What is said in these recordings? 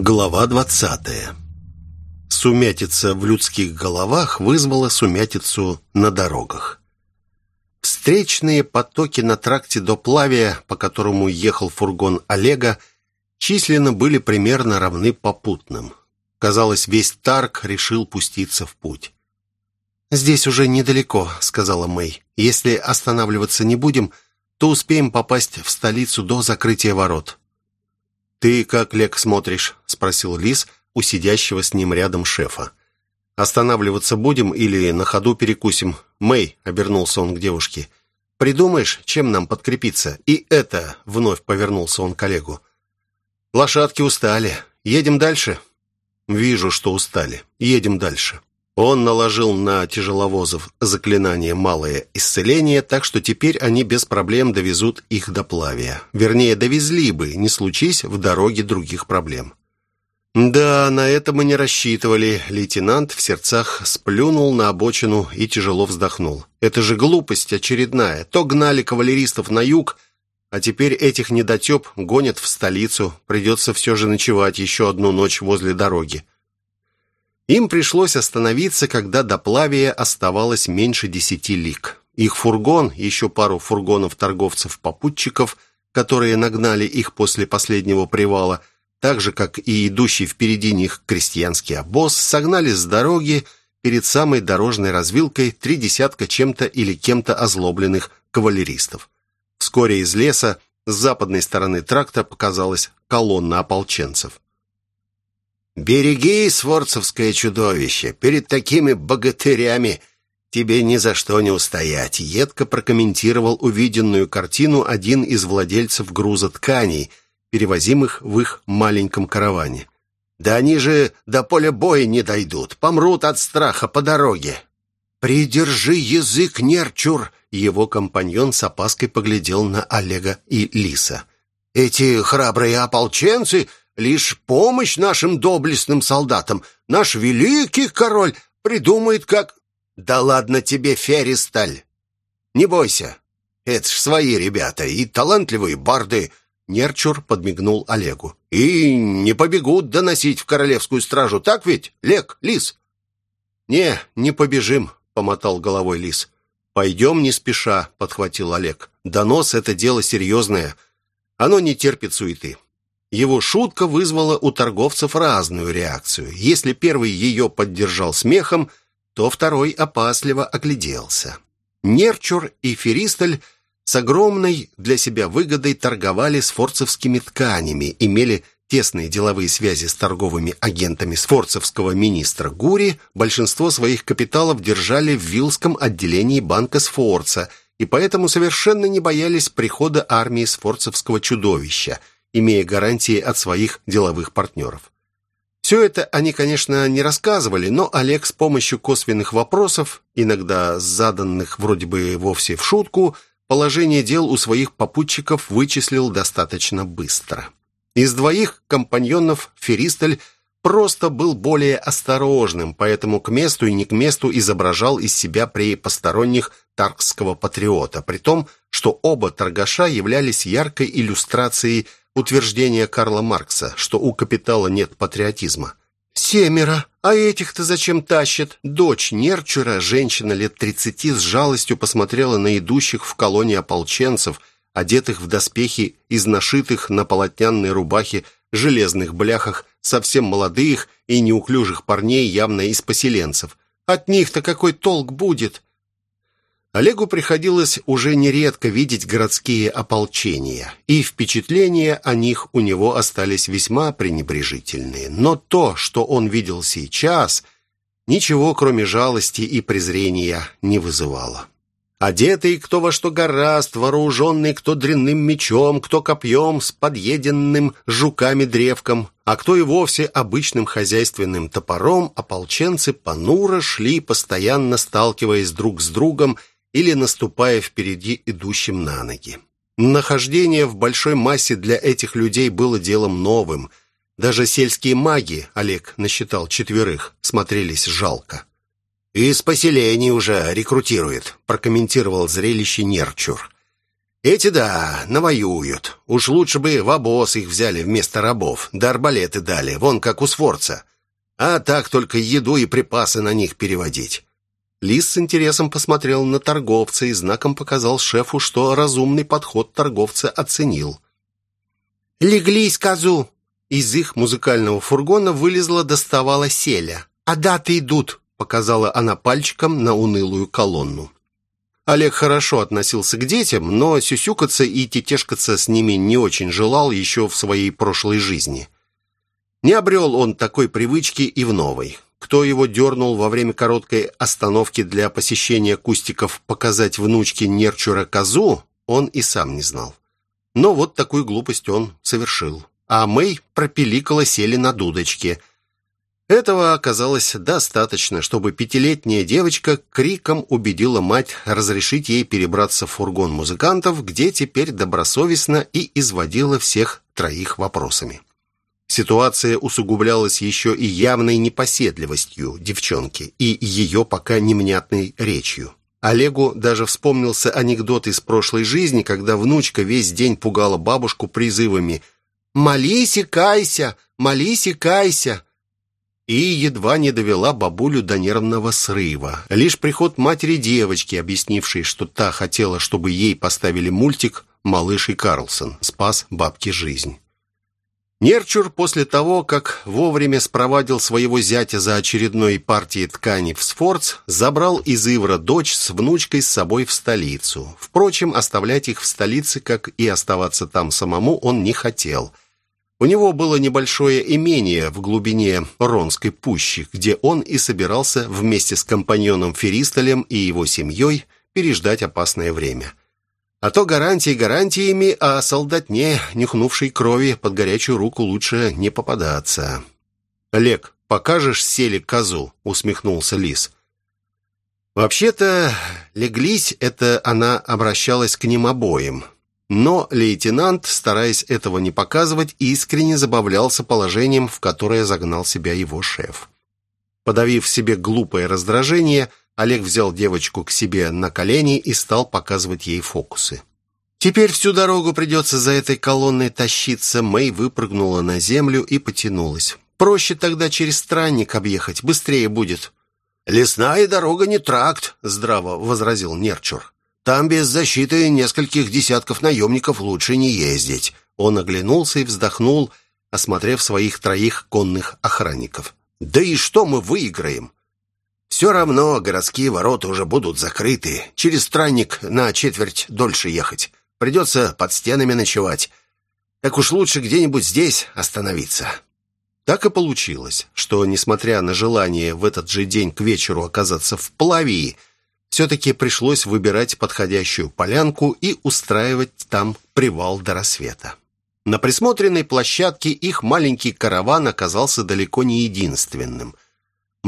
Глава двадцатая. Сумятица в людских головах вызвала сумятицу на дорогах. Встречные потоки на тракте до Плавия, по которому ехал фургон Олега, численно были примерно равны попутным. Казалось, весь Тарк решил пуститься в путь. «Здесь уже недалеко», — сказала Мэй. «Если останавливаться не будем, то успеем попасть в столицу до закрытия ворот». «Ты как, Лек, смотришь?» — спросил Лис у сидящего с ним рядом шефа. «Останавливаться будем или на ходу перекусим?» «Мэй», — обернулся он к девушке, — «придумаешь, чем нам подкрепиться?» «И это», — вновь повернулся он к коллегу. «Лошадки устали. Едем дальше?» «Вижу, что устали. Едем дальше». Он наложил на тяжеловозов заклинание «Малое исцеление», так что теперь они без проблем довезут их до Плавия. Вернее, довезли бы, не случись в дороге других проблем. «Да, на это мы не рассчитывали», — лейтенант в сердцах сплюнул на обочину и тяжело вздохнул. «Это же глупость очередная. То гнали кавалеристов на юг, а теперь этих недотеп гонят в столицу. Придется все же ночевать еще одну ночь возле дороги». Им пришлось остановиться, когда до Плавия оставалось меньше десяти лиг. Их фургон, еще пару фургонов торговцев-попутчиков, которые нагнали их после последнего привала, так же, как и идущий впереди них крестьянский обоз, согнали с дороги перед самой дорожной развилкой три десятка чем-то или кем-то озлобленных кавалеристов. Вскоре из леса с западной стороны тракта показалась колонна ополченцев. «Береги, сворцевское чудовище, перед такими богатырями тебе ни за что не устоять», едко прокомментировал увиденную картину один из владельцев груза тканей, перевозимых в их маленьком караване. «Да они же до поля боя не дойдут, помрут от страха по дороге». «Придержи язык, нерчур!» Его компаньон с опаской поглядел на Олега и Лиса. «Эти храбрые ополченцы лишь помощь нашим доблестным солдатам. Наш великий король придумает, как... Да ладно тебе, Феристаль. Не бойся. Это ж свои ребята и талантливые барды. Нерчур подмигнул Олегу. И не побегут доносить в королевскую стражу, так ведь, Лек, Лис? Не, не побежим, помотал головой Лис. Пойдем не спеша, подхватил Олег. Донос — это дело серьезное. Оно не терпит суеты. Его шутка вызвала у торговцев разную реакцию. Если первый ее поддержал смехом, то второй опасливо огляделся. Нерчур и Феристаль с огромной для себя выгодой торговали с форцевскими тканями, имели тесные деловые связи с торговыми агентами сфорцевского министра Гури, большинство своих капиталов держали в Вилском отделении банка Сфорца и поэтому совершенно не боялись прихода армии сфорцевского чудовища – имея гарантии от своих деловых партнеров. Все это они, конечно, не рассказывали, но Олег с помощью косвенных вопросов, иногда заданных вроде бы вовсе в шутку, положение дел у своих попутчиков вычислил достаточно быстро. Из двоих компаньонов Феристаль просто был более осторожным, поэтому к месту и не к месту изображал из себя при посторонних таркского патриота, при том, что оба торгаша являлись яркой иллюстрацией утверждение Карла Маркса, что у капитала нет патриотизма. «Семеро! А этих-то зачем тащат?» Дочь Нерчура, женщина лет тридцати, с жалостью посмотрела на идущих в колонии ополченцев, одетых в доспехи из нашитых на полотняной рубахе железных бляхах, совсем молодых и неуклюжих парней, явно из поселенцев. «От них-то какой толк будет?» Олегу приходилось уже нередко видеть городские ополчения, и впечатления о них у него остались весьма пренебрежительные. Но то, что он видел сейчас, ничего кроме жалости и презрения не вызывало. Одетый кто во что гораст, вооруженный кто дрянным мечом, кто копьем с подъеденным жуками-древком, а кто и вовсе обычным хозяйственным топором, ополченцы понуро шли, постоянно сталкиваясь друг с другом или наступая впереди идущим на ноги. Нахождение в большой массе для этих людей было делом новым. Даже сельские маги, Олег насчитал четверых, смотрелись жалко. «Из поселений уже рекрутирует», — прокомментировал зрелище Нерчур. Эти, да, навоюют. Уж лучше бы в обоз их взяли вместо рабов, да арбалеты дали, вон как у Сфорца. А так только еду и припасы на них переводить. Лис с интересом посмотрел на торговца и знаком показал шефу, что разумный подход торговца оценил. «Леглись, козу!» Из их музыкального фургона вылезла, доставала селя. «А даты идут!» — показала она пальчиком на унылую колонну. Олег хорошо относился к детям, но сюсюкаться и тетешкаться с ними не очень желал еще в своей прошлой жизни. Не обрел он такой привычки и в новой. Кто его дернул во время короткой остановки для посещения кустиков показать внучке Нерчура козу, он и сам не знал. Но вот такую глупость он совершил. А Мэй пропиликала сели на дудочке. Этого оказалось достаточно, чтобы пятилетняя девочка криком убедила мать разрешить ей перебраться в фургон музыкантов, где теперь добросовестно и изводила всех троих вопросами. Ситуация усугублялась еще и явной непоседливостью девчонки и ее пока немнятной речью. Олегу даже вспомнился анекдот из прошлой жизни, когда внучка весь день пугала бабушку призывами «Молись и кайся! Молись и кайся!» и едва не довела бабулю до нервного срыва. Лишь приход матери девочки, объяснившей, что та хотела, чтобы ей поставили мультик «Малыш и Карлсон», спас бабке жизнь. Нерчур после того, как вовремя спровадил своего зятя за очередной партией ткани в Сфорц, забрал из Ивра дочь с внучкой с собой в столицу. Впрочем, оставлять их в столице, как и оставаться там самому, он не хотел. У него было небольшое имение в глубине Ронской пущи, где он и собирался вместе с компаньоном Феристолем и его семьей переждать опасное время. А то гарантии гарантиями, а солдатне, нюхнувшей крови, под горячую руку лучше не попадаться. «Олег, покажешь сели козу?» — усмехнулся Лис. Вообще-то, леглись — это она обращалась к ним обоим. Но лейтенант, стараясь этого не показывать, искренне забавлялся положением, в которое загнал себя его шеф. Подавив себе глупое раздражение, Олег взял девочку к себе на колени и стал показывать ей фокусы. Теперь всю дорогу придется за этой колонной тащиться. Мэй выпрыгнула на землю и потянулась. Проще тогда через странник объехать, быстрее будет. «Лесная дорога не тракт», — здраво возразил Нерчур. «Там без защиты нескольких десятков наемников лучше не ездить». Он оглянулся и вздохнул, осмотрев своих троих конных охранников. «Да и что мы выиграем? Все равно городские ворота уже будут закрыты. Через странник на четверть дольше ехать. Придется под стенами ночевать. Так уж лучше где-нибудь здесь остановиться». Так и получилось, что, несмотря на желание в этот же день к вечеру оказаться в Плавии, все-таки пришлось выбирать подходящую полянку и устраивать там привал до рассвета. На присмотренной площадке их маленький караван оказался далеко не единственным –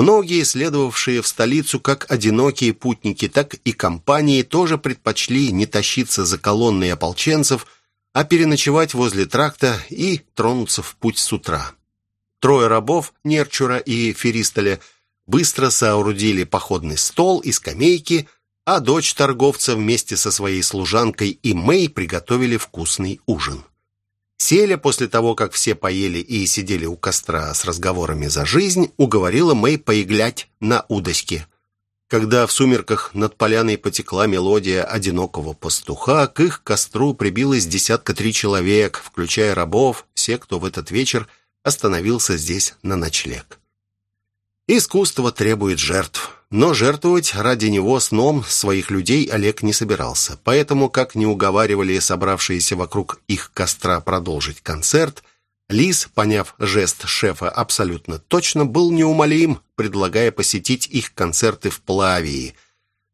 Многие, следовавшие в столицу как одинокие путники, так и компании, тоже предпочли не тащиться за колонной ополченцев, а переночевать возле тракта и тронуться в путь с утра. Трое рабов, Нерчура и Феристоля, быстро соорудили походный стол и скамейки, а дочь торговца вместе со своей служанкой и Мэй приготовили вкусный ужин. Селя, после того, как все поели и сидели у костра с разговорами за жизнь, уговорила Мэй поиглять на удочке. Когда в сумерках над поляной потекла мелодия одинокого пастуха, к их костру прибилось десятка три человек, включая рабов, все, кто в этот вечер остановился здесь на ночлег. Искусство требует жертв. Но жертвовать ради него сном своих людей Олег не собирался. Поэтому, как не уговаривали собравшиеся вокруг их костра продолжить концерт, Лис, поняв жест шефа абсолютно точно, был неумолим, предлагая посетить их концерты в Плавии.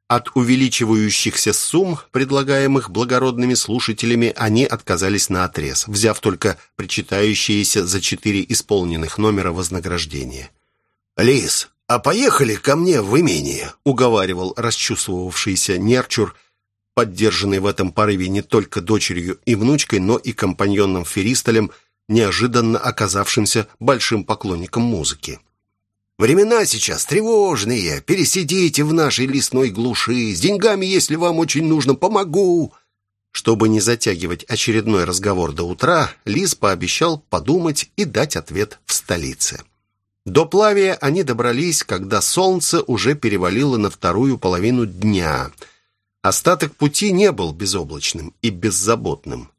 От увеличивающихся сумм, предлагаемых благородными слушателями, они отказались наотрез, взяв только причитающиеся за четыре исполненных номера вознаграждения. «Лис, «А поехали ко мне в имение», — уговаривал расчувствовавшийся Нерчур, поддержанный в этом порыве не только дочерью и внучкой, но и компаньоном Феристолем, неожиданно оказавшимся большим поклонником музыки. «Времена сейчас тревожные. Пересидите в нашей лесной глуши. С деньгами, если вам очень нужно, помогу». Чтобы не затягивать очередной разговор до утра, Лис пообещал подумать и дать ответ в столице. До Плавия они добрались, когда солнце уже перевалило на вторую половину дня. Остаток пути не был безоблачным и беззаботным.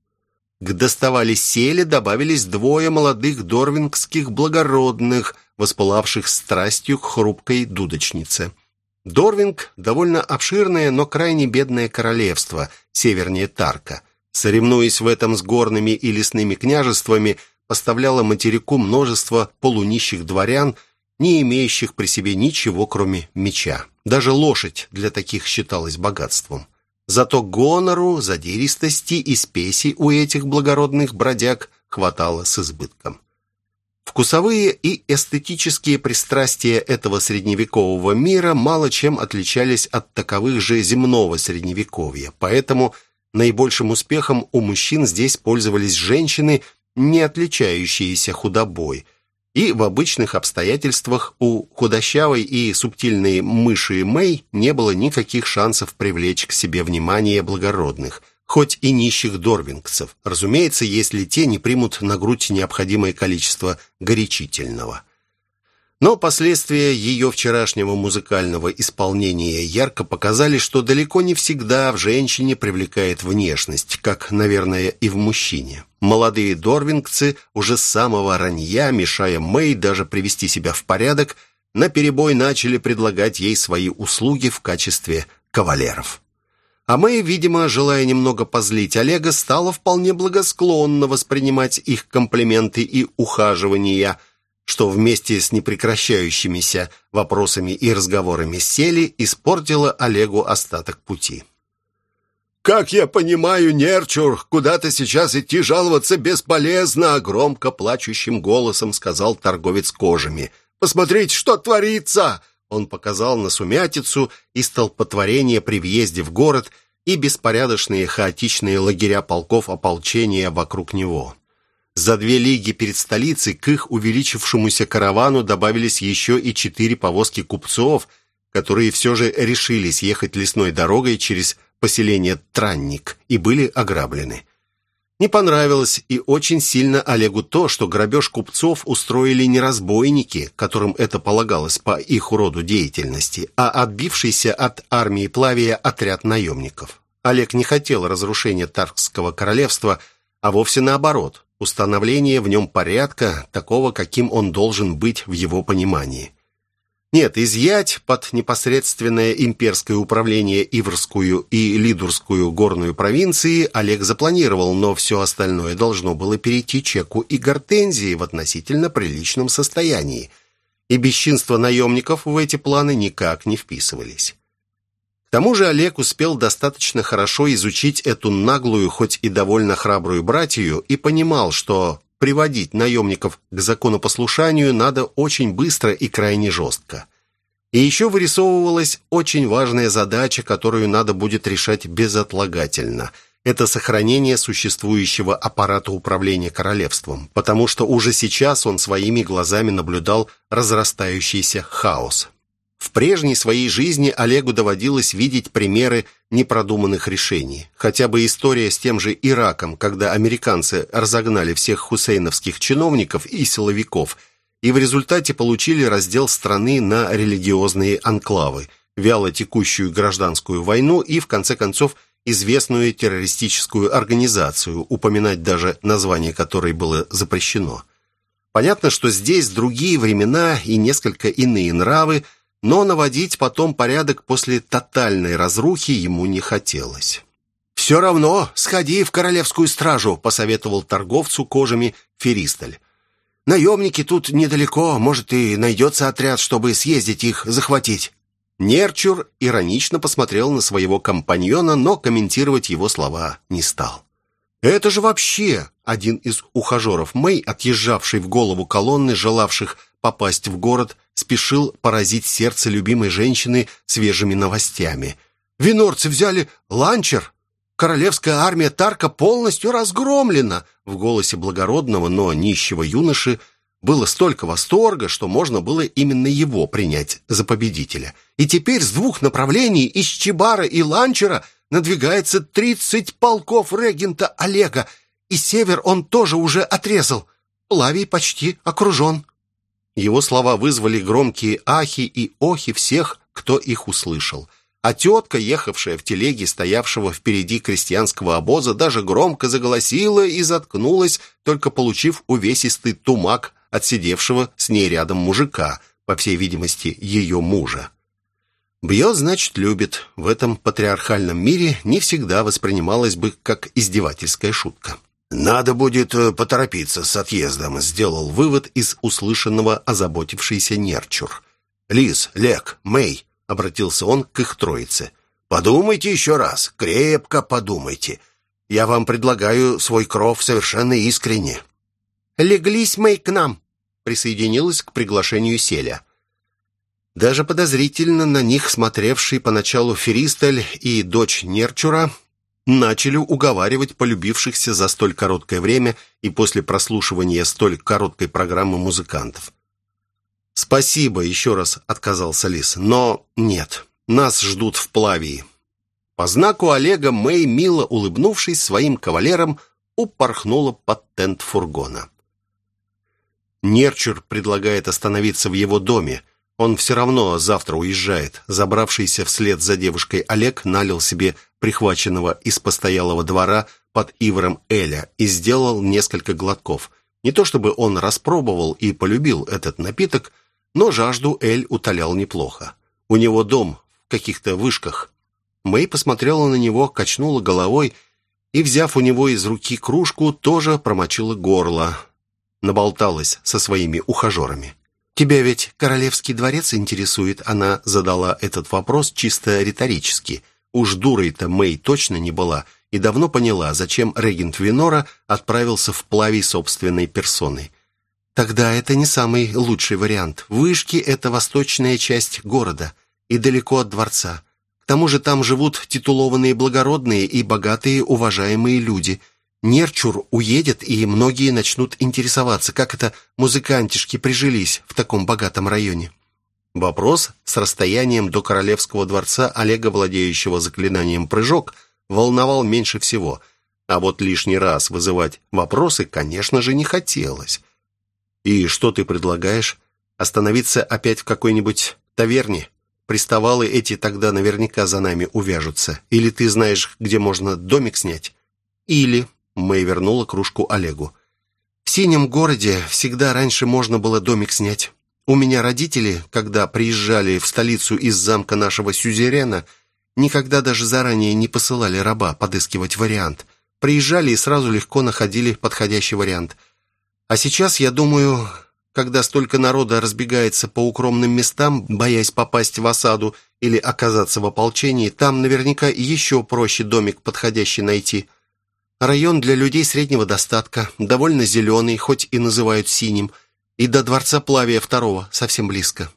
К доставались сели добавились двое молодых дорвингских благородных, воспылавших страстью к хрупкой дудочнице. Дорвинг – довольно обширное, но крайне бедное королевство, севернее Тарка. Соревнуясь в этом с горными и лесными княжествами, поставляло материку множество полунищих дворян, не имеющих при себе ничего, кроме меча. Даже лошадь для таких считалась богатством. Зато гонору, задиристости и спеси у этих благородных бродяг хватало с избытком. Вкусовые и эстетические пристрастия этого средневекового мира мало чем отличались от таковых же земного средневековья, поэтому наибольшим успехом у мужчин здесь пользовались женщины, не отличающиеся худобой – и в обычных обстоятельствах у худощавой и субтильной мыши Мэй не было никаких шансов привлечь к себе внимание благородных, хоть и нищих дорвингцев, разумеется, если те не примут на грудь необходимое количество горячительного. Но последствия ее вчерашнего музыкального исполнения ярко показали, что далеко не всегда в женщине привлекает внешность, как, наверное, и в мужчине. Молодые дорвингцы уже с самого ранья, мешая Мэй даже привести себя в порядок, наперебой начали предлагать ей свои услуги в качестве кавалеров. А Мэй, видимо, желая немного позлить Олега, стала вполне благосклонно воспринимать их комплименты и ухаживания – что вместе с непрекращающимися вопросами и разговорами сели испортило Олегу остаток пути. «Как я понимаю, Нерчур, куда-то сейчас идти жаловаться бесполезно», громко плачущим голосом сказал торговец кожами. «Посмотрите, что творится!» Он показал на сумятицу и столпотворение при въезде в город и беспорядочные хаотичные лагеря полков ополчения вокруг него. За две лиги перед столицей к их увеличившемуся каравану добавились еще и четыре повозки купцов, которые все же решились ехать лесной дорогой через поселение Транник и были ограблены. Не понравилось и очень сильно Олегу то, что грабеж купцов устроили не разбойники, которым это полагалось по их роду деятельности, а отбившийся от армии Плавия отряд наемников. Олег не хотел разрушения Таркского королевства, а вовсе наоборот установление в нем порядка, такого, каким он должен быть в его понимании. Нет, изъять под непосредственное имперское управление Иврскую и Лидурскую горную провинции Олег запланировал, но все остальное должно было перейти Чеку и Гортензии в относительно приличном состоянии, и бесчинство наемников в эти планы никак не вписывались. Тому же Олег успел достаточно хорошо изучить эту наглую, хоть и довольно храбрую братью, и понимал, что приводить наемников к законопослушанию надо очень быстро и крайне жестко. И еще вырисовывалась очень важная задача, которую надо будет решать безотлагательно. Это сохранение существующего аппарата управления королевством, потому что уже сейчас он своими глазами наблюдал разрастающийся хаос. В прежней своей жизни Олегу доводилось видеть примеры непродуманных решений. Хотя бы история с тем же Ираком, когда американцы разогнали всех хусейновских чиновников и силовиков, и в результате получили раздел страны на религиозные анклавы, вяло текущую гражданскую войну и, в конце концов, известную террористическую организацию, упоминать даже название которой было запрещено. Понятно, что здесь другие времена и несколько иные нравы – но наводить потом порядок после тотальной разрухи ему не хотелось. «Все равно сходи в королевскую стражу», — посоветовал торговцу кожами Феристаль. «Наемники тут недалеко, может, и найдется отряд, чтобы съездить их захватить». Нерчур иронично посмотрел на своего компаньона, но комментировать его слова не стал. «Это же вообще!» Один из ухажеров Мэй, отъезжавший в голову колонны, желавших попасть в город, спешил поразить сердце любимой женщины свежими новостями. «Винорцы взяли ланчер! Королевская армия Тарка полностью разгромлена!» В голосе благородного, но нищего юноши было столько восторга, что можно было именно его принять за победителя. И теперь с двух направлений, из Чебара и Ланчера, надвигается тридцать полков регента Олега, и север он тоже уже отрезал. Плавий почти окружен». Его слова вызвали громкие ахи и охи всех, кто их услышал. А тетка, ехавшая в телеге стоявшего впереди крестьянского обоза, даже громко заголосила и заткнулась, только получив увесистый тумак от сидевшего с ней рядом мужика, по всей видимости, ее мужа. Бьет, значит, любит. В этом патриархальном мире не всегда воспринималось бы как издевательская шутка. «Надо будет э, поторопиться с отъездом», — сделал вывод из услышанного озаботившийся Нерчур. «Лиз, Лек, Мэй», — обратился он к их троице. «Подумайте еще раз, крепко подумайте. Я вам предлагаю свой кров совершенно искренне». «Леглись, Мэй, к нам», — присоединилась к приглашению Селя. Даже подозрительно на них смотревший поначалу Феристель и дочь Нерчура начали уговаривать полюбившихся за столь короткое время и после прослушивания столь короткой программы музыкантов. «Спасибо», — еще раз отказался Лис, — «но нет, нас ждут в Плавии». По знаку Олега Мэй, мило улыбнувшись своим кавалерам, упорхнула под тент фургона. Нерчур предлагает остановиться в его доме, он все равно завтра уезжает. Забравшийся вслед за девушкой Олег налил себе прихваченного из постоялого двора под Ивором Эля и сделал несколько глотков. Не то чтобы он распробовал и полюбил этот напиток, но жажду Эль утолял неплохо. У него дом в каких-то вышках. Мэй посмотрела на него, качнула головой и, взяв у него из руки кружку, тоже промочила горло. Наболталась со своими ухажерами. «Тебя ведь королевский дворец интересует?» Она задала этот вопрос чисто риторически. Уж дурой-то Мэй точно не была и давно поняла, зачем регент Винора отправился в плавей собственной персоной. Тогда это не самый лучший вариант. Вышки — это восточная часть города и далеко от дворца. К тому же там живут титулованные благородные и богатые уважаемые люди — Нерчур уедет, и многие начнут интересоваться, как это музыкантишки прижились в таком богатом районе. Вопрос с расстоянием до королевского дворца Олега, владеющего заклинанием «Прыжок», волновал меньше всего. А вот лишний раз вызывать вопросы, конечно же, не хотелось. «И что ты предлагаешь? Остановиться опять в какой-нибудь таверне?» Приставалы эти тогда наверняка за нами увяжутся. Или ты знаешь, где можно домик снять? Или Мэй вернула кружку Олегу. «В синем городе всегда раньше можно было домик снять. У меня родители, когда приезжали в столицу из замка нашего сюзерена, никогда даже заранее не посылали раба подыскивать вариант. Приезжали и сразу легко находили подходящий вариант. А сейчас, я думаю, когда столько народа разбегается по укромным местам, боясь попасть в осаду или оказаться в ополчении, там наверняка еще проще домик подходящий найти». Район для людей среднего достатка, довольно зеленый, хоть и называют синим, и до дворца Плавия второго совсем близко.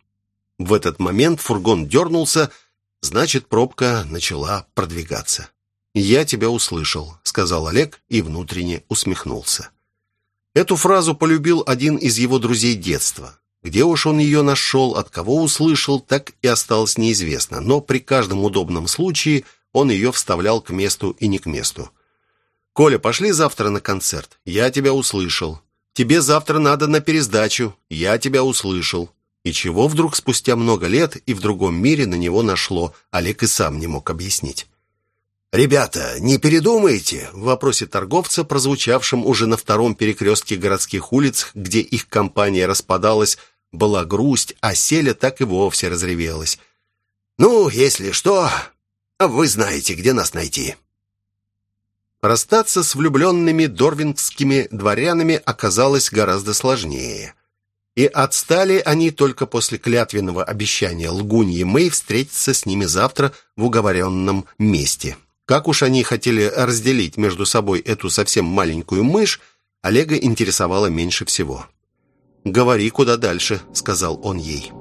В этот момент фургон дернулся, значит, пробка начала продвигаться. «Я тебя услышал», — сказал Олег и внутренне усмехнулся. Эту фразу полюбил один из его друзей детства. Где уж он ее нашел, от кого услышал, так и осталось неизвестно, но при каждом удобном случае он ее вставлял к месту и не к месту. «Коля, пошли завтра на концерт. Я тебя услышал. Тебе завтра надо на пересдачу. Я тебя услышал». И чего вдруг спустя много лет и в другом мире на него нашло, Олег и сам не мог объяснить. «Ребята, не передумайте?» В вопросе торговца, прозвучавшем уже на втором перекрестке городских улиц, где их компания распадалась, была грусть, а Селя так и вовсе разревелась. «Ну, если что, вы знаете, где нас найти». Расстаться с влюбленными дорвингскими дворянами оказалось гораздо сложнее. И отстали они только после клятвенного обещания лгуньи Мэй встретиться с ними завтра в уговоренном месте. Как уж они хотели разделить между собой эту совсем маленькую мышь, Олега интересовало меньше всего. «Говори, куда дальше», — сказал он ей.